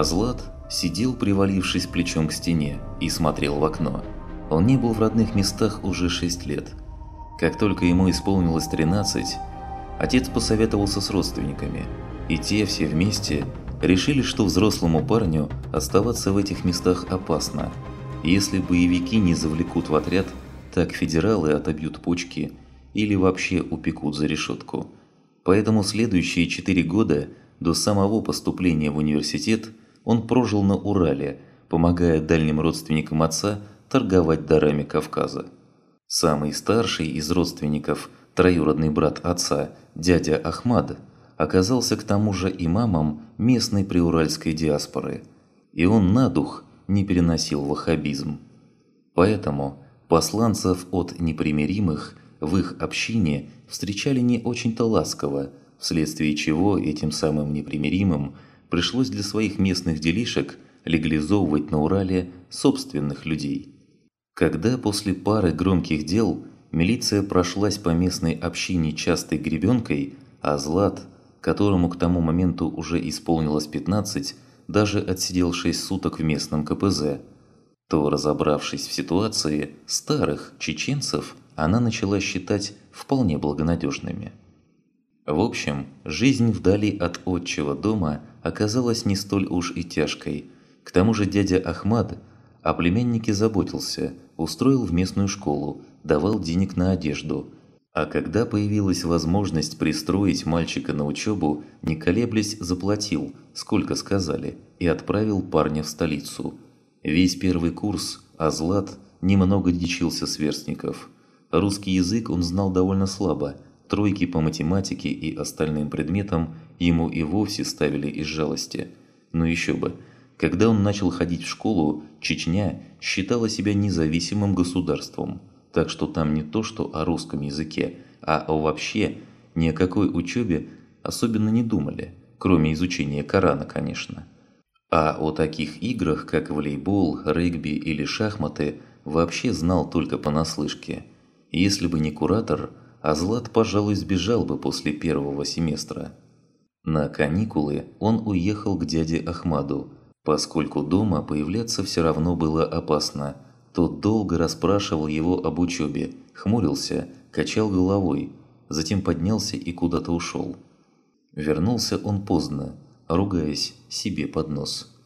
Азлат сидел, привалившись плечом к стене, и смотрел в окно. Он не был в родных местах уже 6 лет. Как только ему исполнилось 13, отец посоветовался с родственниками, и те все вместе решили, что взрослому парню оставаться в этих местах опасно. Если боевики не завлекут в отряд, так федералы отобьют почки или вообще упекут за решетку. Поэтому следующие 4 года до самого поступления в университет – он прожил на Урале, помогая дальним родственникам отца торговать дарами Кавказа. Самый старший из родственников, троюродный брат отца, дядя Ахмад, оказался к тому же имамом местной приуральской диаспоры, и он на дух не переносил ваххабизм. Поэтому посланцев от непримиримых в их общине встречали не очень-то ласково, вследствие чего этим самым непримиримым – пришлось для своих местных делишек легализовывать на Урале собственных людей. Когда после пары громких дел милиция прошлась по местной общине частой гребенкой, а Злат, которому к тому моменту уже исполнилось 15, даже отсидел 6 суток в местном КПЗ, то, разобравшись в ситуации, старых чеченцев она начала считать вполне благонадежными. В общем, жизнь вдали от отчего дома оказалась не столь уж и тяжкой. К тому же дядя Ахмад о племяннике заботился, устроил в местную школу, давал денег на одежду. А когда появилась возможность пристроить мальчика на учебу, не колеблясь заплатил, сколько сказали, и отправил парня в столицу. Весь первый курс Азлат немного дичился сверстников. Русский язык он знал довольно слабо – Тройки по математике и остальным предметам ему и вовсе ставили из жалости. Но еще бы, когда он начал ходить в школу, Чечня считала себя независимым государством, так что там не то что о русском языке, а вообще ни о какой учебе особенно не думали, кроме изучения Корана, конечно. А о таких играх, как волейбол, регби или шахматы, вообще знал только понаслышке. Если бы не куратор – а Злат, пожалуй, сбежал бы после первого семестра. На каникулы он уехал к дяде Ахмаду, поскольку дома появляться все равно было опасно. Тот долго расспрашивал его об учебе, хмурился, качал головой, затем поднялся и куда-то ушел. Вернулся он поздно, ругаясь себе под нос.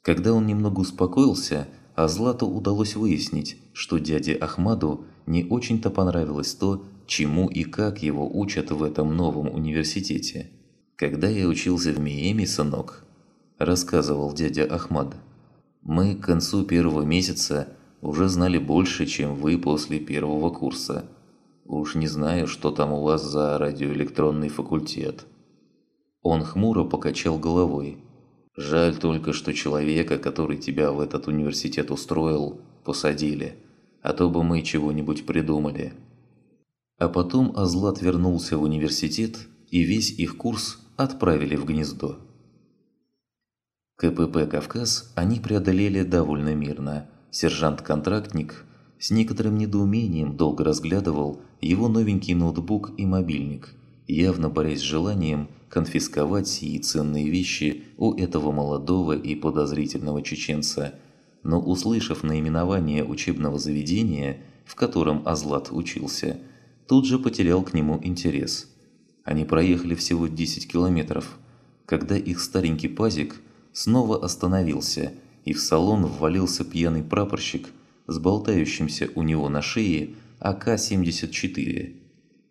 Когда он немного успокоился, Азлату удалось выяснить, что дяде Ахмаду не очень-то понравилось то, чему и как его учат в этом новом университете. Когда я учился в Миеме, сынок, рассказывал дядя Ахмад, мы к концу первого месяца уже знали больше, чем вы после первого курса. Уж не знаю, что там у вас за радиоэлектронный факультет. Он хмуро покачал головой. Жаль только, что человека, который тебя в этот университет устроил, посадили, а то бы мы чего-нибудь придумали. А потом Азлат вернулся в университет, и весь их курс отправили в гнездо. КПП «Кавказ» они преодолели довольно мирно. Сержант-контрактник с некоторым недоумением долго разглядывал его новенький ноутбук и мобильник, явно борясь с желанием конфисковать сии ценные вещи у этого молодого и подозрительного чеченца. Но услышав наименование учебного заведения, в котором Азлат учился – тут же потерял к нему интерес. Они проехали всего 10 километров, когда их старенький пазик снова остановился, и в салон ввалился пьяный прапорщик с болтающимся у него на шее АК-74.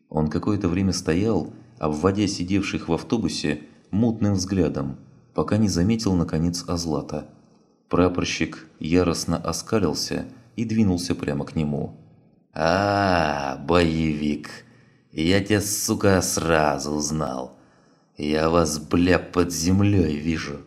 Он какое-то время стоял, обводя сидевших в автобусе мутным взглядом, пока не заметил наконец Азлата. Прапорщик яростно оскалился и двинулся прямо к нему. «А, боевик! Я тебя, сука, сразу узнал. Я вас, бля, под землей вижу».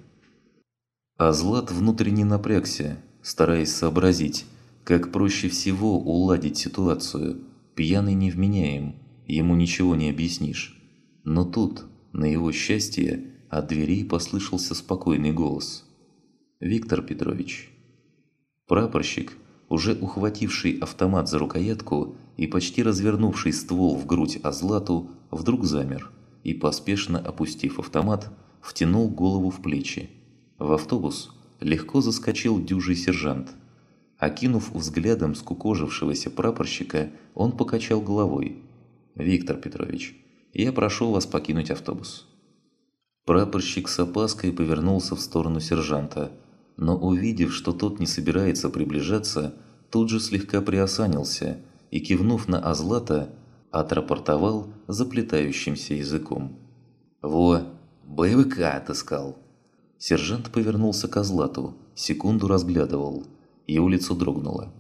А Злат внутренне напрягся, стараясь сообразить, как проще всего уладить ситуацию. Пьяный невменяем, ему ничего не объяснишь. Но тут, на его счастье, от дверей послышался спокойный голос. «Виктор Петрович». Прапорщик, уже ухвативший автомат за рукоятку и почти развернувший ствол в грудь Азлату, вдруг замер и, поспешно опустив автомат, втянул голову в плечи. В автобус легко заскочил дюжий сержант. Окинув взглядом скукожившегося прапорщика, он покачал головой. «Виктор Петрович, я прошу вас покинуть автобус». Прапорщик с опаской повернулся в сторону сержанта, но увидев, что тот не собирается приближаться, тут же слегка приосанился и, кивнув на Азлата, отрапортовал заплетающимся языком. «Во, боевика отыскал!» Сержант повернулся к Азлату, секунду разглядывал. Его лицо дрогнуло.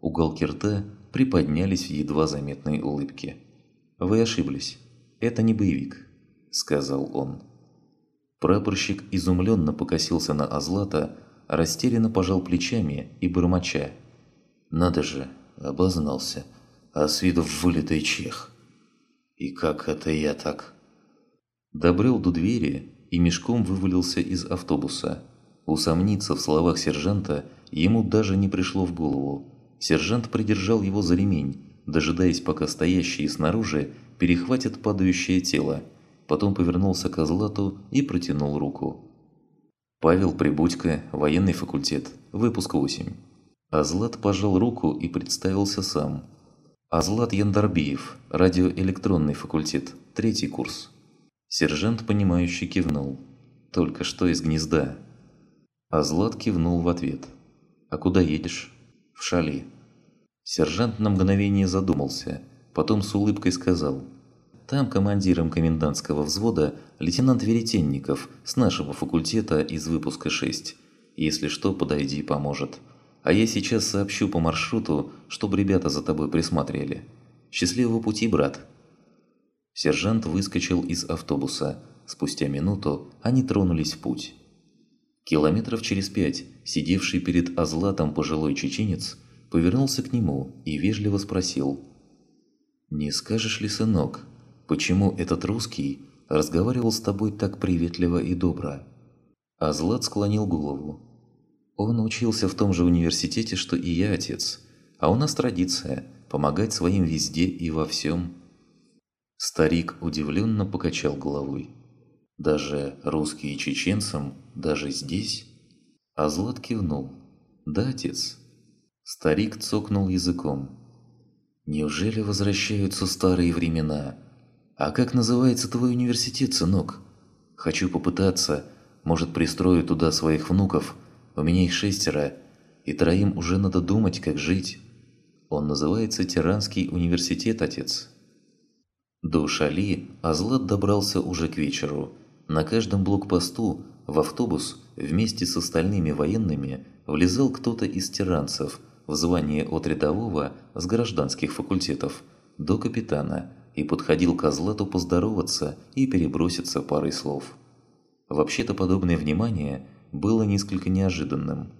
Уголки рта приподнялись в едва заметной улыбке. «Вы ошиблись. Это не боевик», — сказал он. Прапорщик изумленно покосился на Азлата, растерянно пожал плечами и бормоча. «Надо же, обознался, а с виду вылитый чех. И как это я так?» Добрел до двери и мешком вывалился из автобуса. Усомниться в словах сержанта ему даже не пришло в голову. Сержант придержал его за ремень, дожидаясь, пока стоящие снаружи перехватят падающее тело. Потом повернулся к Азлату и протянул руку. Павел Прибудько, военный факультет, выпуск 8. Азлат пожал руку и представился сам. Азлат Яндарбиев, радиоэлектронный факультет, третий курс. Сержант, понимающе кивнул. Только что из гнезда. Азлат кивнул в ответ. «А куда едешь?» «В шали». Сержант на мгновение задумался, потом с улыбкой сказал. «Там командиром комендантского взвода лейтенант Веретенников с нашего факультета из выпуска 6. Если что, подойди, поможет. А я сейчас сообщу по маршруту, чтобы ребята за тобой присмотрели. Счастливого пути, брат!» Сержант выскочил из автобуса. Спустя минуту они тронулись в путь. Километров через пять сидевший перед Азлатом пожилой чеченец повернулся к нему и вежливо спросил. «Не скажешь ли, сынок, почему этот русский разговаривал с тобой так приветливо и добро?» Азлат склонил голову. «Он учился в том же университете, что и я, отец. А у нас традиция – помогать своим везде и во всем». Старик удивленно покачал головой. Даже русские чеченцам, даже здесь? А кивнул. Да, отец. Старик цокнул языком. Неужели возвращаются старые времена? А как называется твой университет, сынок? Хочу попытаться, может, пристрою туда своих внуков. У меня их шестеро, и троим уже надо думать, как жить. Он называется Тиранский университет, отец. До Шали Азлат добрался уже к вечеру. На каждом блокпосту в автобус вместе с остальными военными влезал кто-то из тиранцев в звание от рядового с гражданских факультетов до капитана и подходил к Азлату поздороваться и переброситься парой слов. Вообще-то подобное внимание было несколько неожиданным.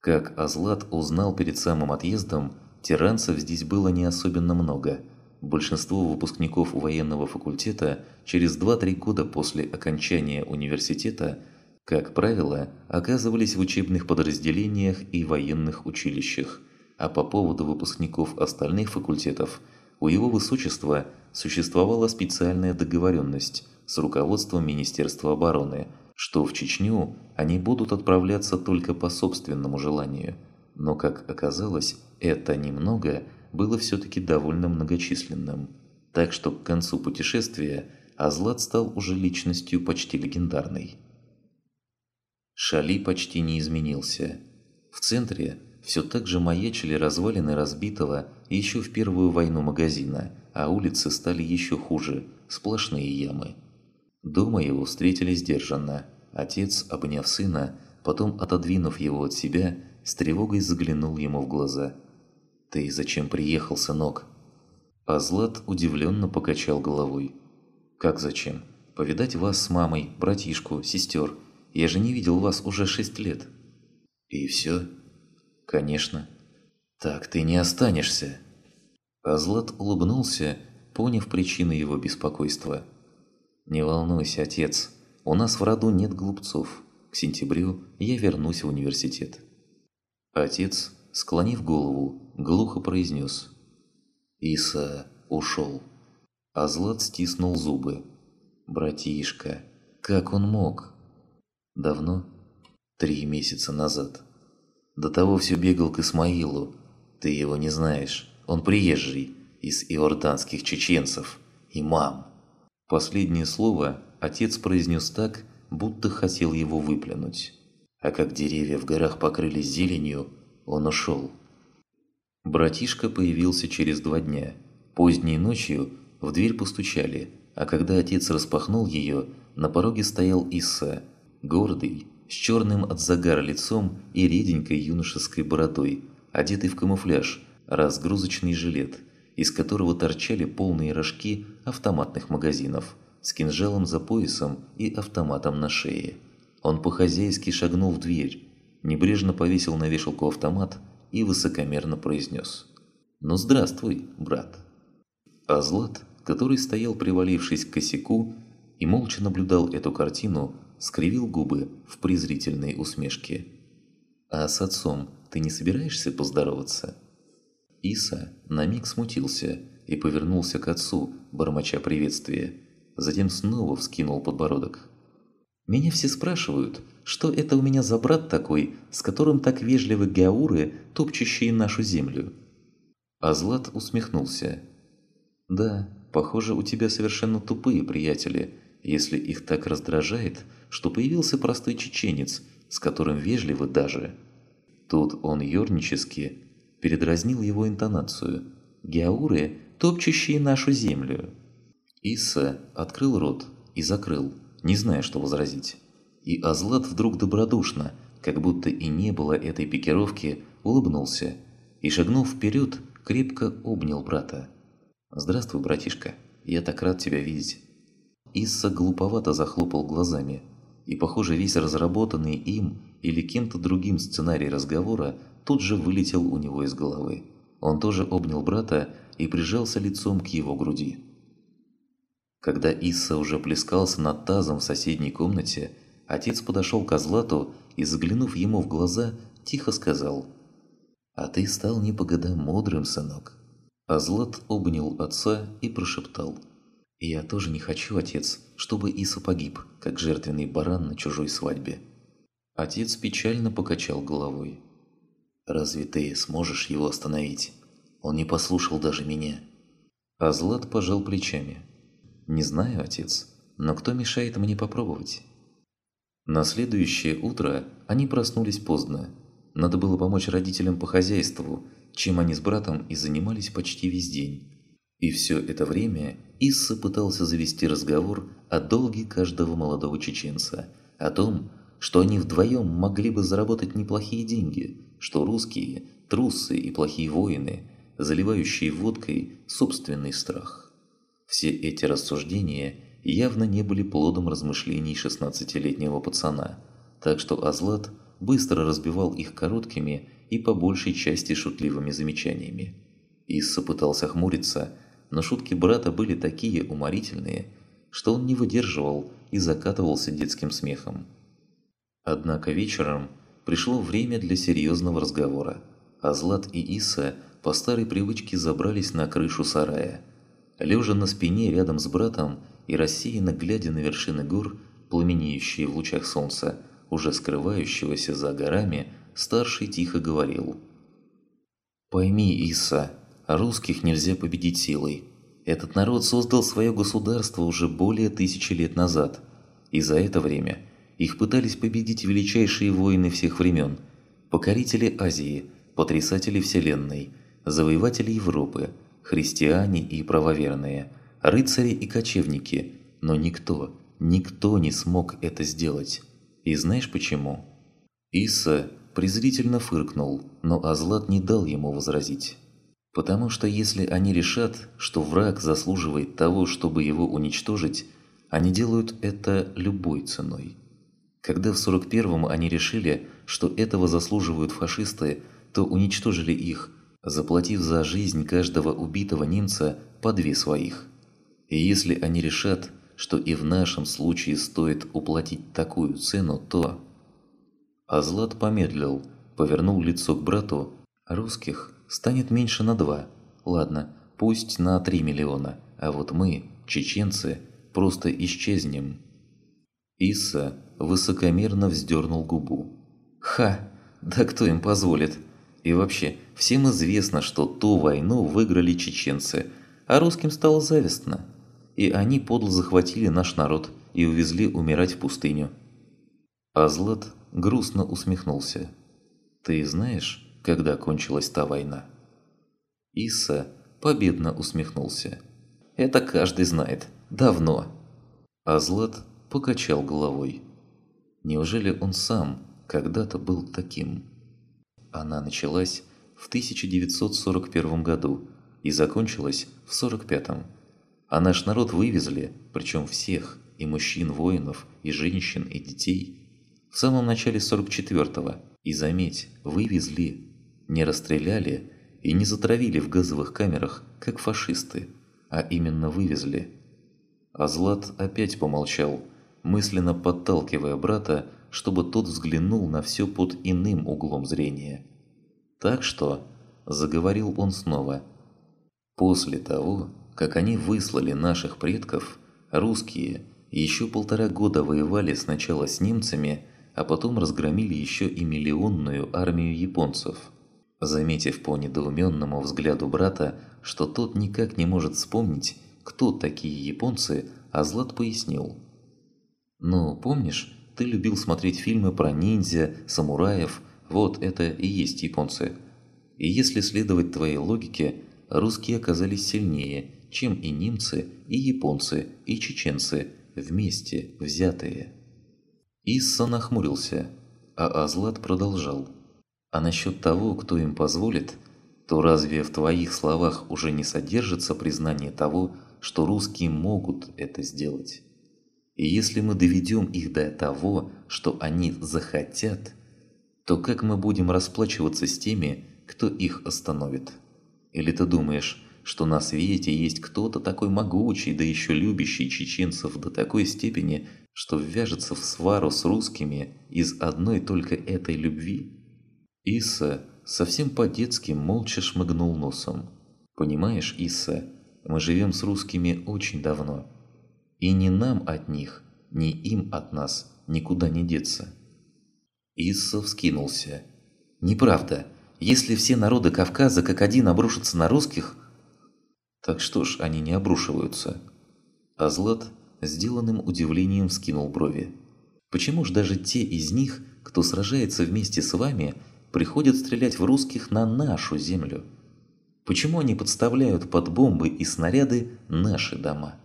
Как Азлат узнал перед самым отъездом, тиранцев здесь было не особенно много – большинство выпускников военного факультета через 2-3 года после окончания университета, как правило, оказывались в учебных подразделениях и военных училищах, а по поводу выпускников остальных факультетов у его высочества существовала специальная договоренность с руководством Министерства обороны, что в Чечню они будут отправляться только по собственному желанию. Но, как оказалось, это немного – было все-таки довольно многочисленным, так что к концу путешествия Азлат стал уже личностью почти легендарной. Шали почти не изменился. В центре все так же маячили развалины разбитого еще в Первую войну магазина, а улицы стали еще хуже, сплошные ямы. Дома его встретили сдержанно. Отец, обняв сына, потом отодвинув его от себя, с тревогой заглянул ему в глаза – «Ты зачем приехал, сынок?» А Злат удивленно покачал головой. «Как зачем? Повидать вас с мамой, братишку, сестер. Я же не видел вас уже шесть лет». «И все?» «Конечно». «Так ты не останешься». Азлат улыбнулся, поняв причину его беспокойства. «Не волнуйся, отец, у нас в роду нет глупцов. К сентябрю я вернусь в университет». Отец, склонив голову, глухо произнес. Иса ушел. А Злат стиснул зубы. «Братишка, как он мог?» «Давно?» Три месяца назад. До того все бегал к Исмаилу. Ты его не знаешь. Он приезжий, из иорданских чеченцев. Имам. Последнее слово отец произнес так, будто хотел его выплюнуть. А как деревья в горах покрылись зеленью, он ушел. Братишка появился через два дня. Поздней ночью в дверь постучали, а когда отец распахнул ее, на пороге стоял Исса, гордый, с черным от загара лицом и реденькой юношеской бородой, одетый в камуфляж, разгрузочный жилет, из которого торчали полные рожки автоматных магазинов, с кинжалом за поясом и автоматом на шее. Он по-хозяйски шагнул в дверь, небрежно повесил на вешалку автомат и высокомерно произнес «Ну здравствуй, брат». А Злат, который стоял привалившись к косяку и молча наблюдал эту картину, скривил губы в презрительной усмешке. «А с отцом ты не собираешься поздороваться?» Иса на миг смутился и повернулся к отцу, бормоча приветствие. Затем снова вскинул подбородок. Меня все спрашивают, что это у меня за брат такой, с которым так вежливы гауры, топчущие нашу землю. А Злат усмехнулся. Да, похоже, у тебя совершенно тупые приятели, если их так раздражает, что появился простой чеченец, с которым вежливы даже. Тут он ернически передразнил его интонацию. Геауры, топчущие нашу землю. Исса открыл рот и закрыл, не зная, что возразить. И Азлат вдруг добродушно, как будто и не было этой пикировки, улыбнулся и, шагнув вперед, крепко обнял брата. «Здравствуй, братишка, я так рад тебя видеть». Исса глуповато захлопал глазами, и, похоже, весь разработанный им или кем-то другим сценарий разговора тут же вылетел у него из головы. Он тоже обнял брата и прижался лицом к его груди. Когда Исса уже плескался над тазом в соседней комнате, отец подошел к Азлату и, заглянув ему в глаза, тихо сказал «А ты стал не по годам мудрым, сынок». Азлат обнял отца и прошептал «Я тоже не хочу, отец, чтобы Иса погиб, как жертвенный баран на чужой свадьбе». Отец печально покачал головой. «Разве ты сможешь его остановить? Он не послушал даже меня». Азлат пожал плечами. «Не знаю, отец, но кто мешает мне попробовать?» На следующее утро они проснулись поздно. Надо было помочь родителям по хозяйству, чем они с братом и занимались почти весь день. И все это время Исса пытался завести разговор о долге каждого молодого чеченца, о том, что они вдвоем могли бы заработать неплохие деньги, что русские – трусы и плохие воины, заливающие водкой собственный страх. Все эти рассуждения явно не были плодом размышлений 16-летнего пацана, так что Азлат быстро разбивал их короткими и по большей части шутливыми замечаниями. Исса пытался хмуриться, но шутки брата были такие уморительные, что он не выдерживал и закатывался детским смехом. Однако вечером пришло время для серьезного разговора. Азлат и Исса по старой привычке забрались на крышу сарая – Лежа на спине рядом с братом и рассеянно глядя на вершины гор, пламенеющие в лучах солнца, уже скрывающегося за горами, старший тихо говорил. «Пойми, Иса, русских нельзя победить силой. Этот народ создал свое государство уже более тысячи лет назад, и за это время их пытались победить величайшие воины всех времен, покорители Азии, потрясатели Вселенной, завоеватели Европы – христиане и правоверные, рыцари и кочевники, но никто, никто не смог это сделать. И знаешь почему? Иса презрительно фыркнул, но Азлат не дал ему возразить. Потому что если они решат, что враг заслуживает того, чтобы его уничтожить, они делают это любой ценой. Когда в 41-м они решили, что этого заслуживают фашисты, то уничтожили их – заплатив за жизнь каждого убитого немца по две своих. И если они решат, что и в нашем случае стоит уплатить такую цену, то... Азлат помедлил, повернул лицо к брату. Русских станет меньше на два. Ладно, пусть на три миллиона, а вот мы, чеченцы, просто исчезнем. Иса высокомерно вздернул губу. Ха! Да кто им позволит? И вообще, всем известно, что ту войну выиграли чеченцы, а русским стало завистно. И они подло захватили наш народ и увезли умирать в пустыню. Азлат грустно усмехнулся. «Ты знаешь, когда кончилась та война?» Иса победно усмехнулся. «Это каждый знает. Давно». Азлат покачал головой. Неужели он сам когда-то был таким? Она началась в 1941 году и закончилась в 45-м. А наш народ вывезли, причем всех, и мужчин-воинов, и женщин, и детей, в самом начале 44-го. И заметь, вывезли, не расстреляли и не затравили в газовых камерах, как фашисты, а именно вывезли. А Злат опять помолчал, мысленно подталкивая брата, чтобы тот взглянул на все под иным углом зрения. Так что, заговорил он снова, после того, как они выслали наших предков, русские еще полтора года воевали сначала с немцами, а потом разгромили еще и миллионную армию японцев. Заметив по недоуменному взгляду брата, что тот никак не может вспомнить, кто такие японцы, Азлат пояснил. «Ну, помнишь, ты любил смотреть фильмы про ниндзя, самураев, вот это и есть японцы. И если следовать твоей логике, русские оказались сильнее, чем и немцы, и японцы, и чеченцы, вместе взятые». Исса нахмурился, а Азлат продолжал. «А насчет того, кто им позволит, то разве в твоих словах уже не содержится признание того, что русские могут это сделать? И если мы доведем их до того, что они захотят, то как мы будем расплачиваться с теми, кто их остановит? Или ты думаешь, что на свете есть кто-то такой могучий, да еще любящий чеченцев до такой степени, что ввяжется в свару с русскими из одной только этой любви? Иса совсем по-детски молча шмыгнул носом. «Понимаешь, Иса, мы живем с русскими очень давно. И ни нам от них, ни им от нас никуда не деться». Исса вскинулся. «Неправда. Если все народы Кавказа как один обрушатся на русских...» «Так что ж, они не обрушиваются?» А Злат сделанным удивлением скинул брови. «Почему ж даже те из них, кто сражается вместе с вами, приходят стрелять в русских на нашу землю? Почему они подставляют под бомбы и снаряды наши дома?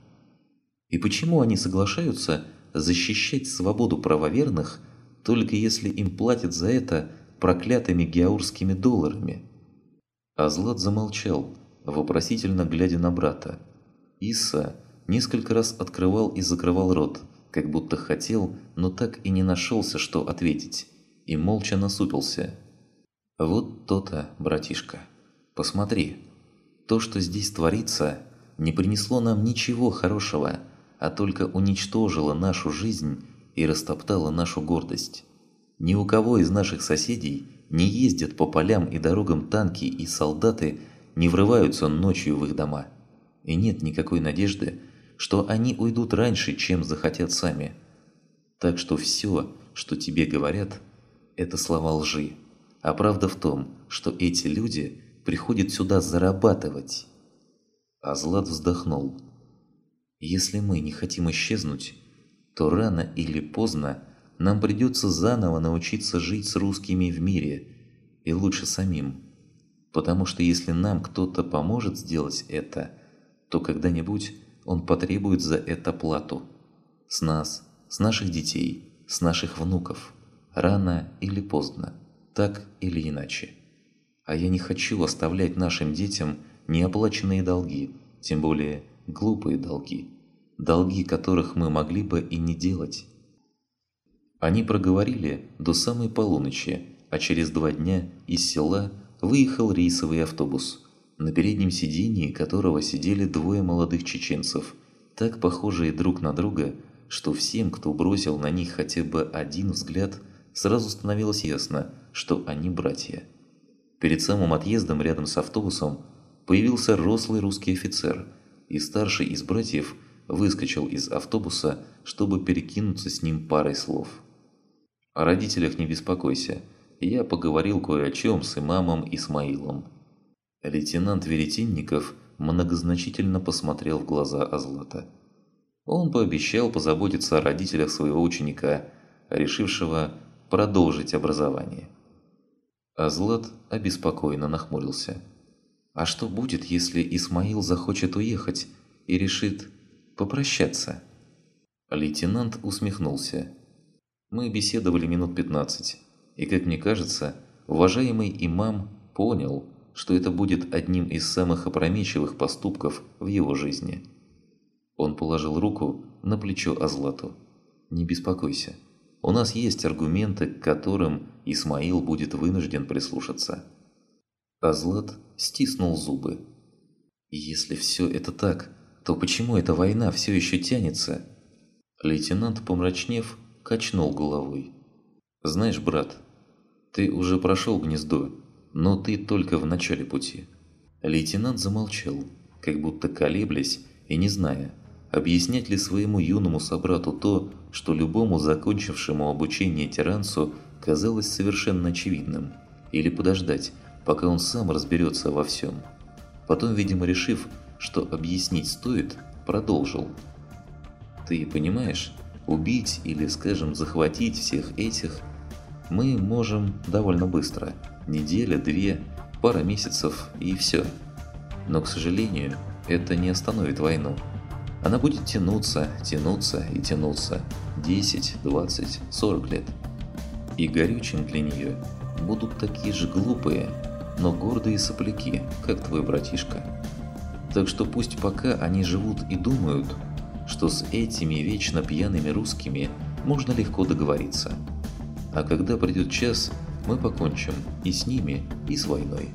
И почему они соглашаются защищать свободу правоверных, только если им платят за это проклятыми геаурскими долларами?» Азлат замолчал, вопросительно глядя на брата. Иса несколько раз открывал и закрывал рот, как будто хотел, но так и не нашелся, что ответить, и молча насупился. «Вот то-то, братишка. Посмотри. То, что здесь творится, не принесло нам ничего хорошего, а только уничтожило нашу жизнь и растоптало нашу гордость. Ни у кого из наших соседей не ездят по полям и дорогам танки и солдаты не врываются ночью в их дома. И нет никакой надежды, что они уйдут раньше, чем захотят сами. Так что все, что тебе говорят, это слова лжи. А правда в том, что эти люди приходят сюда зарабатывать. А Злат вздохнул. Если мы не хотим исчезнуть, то рано или поздно нам придется заново научиться жить с русскими в мире, и лучше самим. Потому что если нам кто-то поможет сделать это, то когда-нибудь он потребует за это плату. С нас, с наших детей, с наших внуков. Рано или поздно, так или иначе. А я не хочу оставлять нашим детям неоплаченные долги, тем более глупые долги. Долги, которых мы могли бы и не делать. Они проговорили до самой полуночи, а через два дня из села выехал рейсовый автобус – на переднем сидении которого сидели двое молодых чеченцев, так похожие друг на друга, что всем, кто бросил на них хотя бы один взгляд, сразу становилось ясно, что они братья. Перед самым отъездом рядом с автобусом появился рослый русский офицер, и старший из братьев выскочил из автобуса, чтобы перекинуться с ним парой слов. О родителях не беспокойся. Я поговорил кое о чем с имамом Исмаилом. Лейтенант Веретенников многозначительно посмотрел в глаза Азлата. Он пообещал позаботиться о родителях своего ученика, решившего продолжить образование. Азлат обеспокоенно нахмурился. А что будет, если Исмаил захочет уехать и решит попрощаться? Лейтенант усмехнулся. Мы беседовали минут 15, и, как мне кажется, уважаемый имам понял, что это будет одним из самых опрометчивых поступков в его жизни. Он положил руку на плечо Азлату. «Не беспокойся, у нас есть аргументы, к которым Исмаил будет вынужден прислушаться». Азлат стиснул зубы. «Если все это так, то почему эта война все еще тянется?» Лейтенант, помрачнев, качнул головой. «Знаешь, брат, ты уже прошел гнездо, но ты только в начале пути». Лейтенант замолчал, как будто колеблясь и не зная, объяснять ли своему юному собрату то, что любому закончившему обучение тиранцу казалось совершенно очевидным, или подождать, пока он сам разберется во всем. Потом, видимо, решив, что объяснить стоит, продолжил. «Ты понимаешь, убить или, скажем, захватить всех этих мы можем довольно быстро. Неделя, две, пара месяцев и все. Но, к сожалению, это не остановит войну. Она будет тянуться, тянуться и тянуться 10, 20, 40 лет. И горючим для нее будут такие же глупые, но гордые сопляки, как твой братишка. Так что пусть пока они живут и думают, что с этими вечно пьяными русскими можно легко договориться. А когда придет час, мы покончим и с ними, и с войной.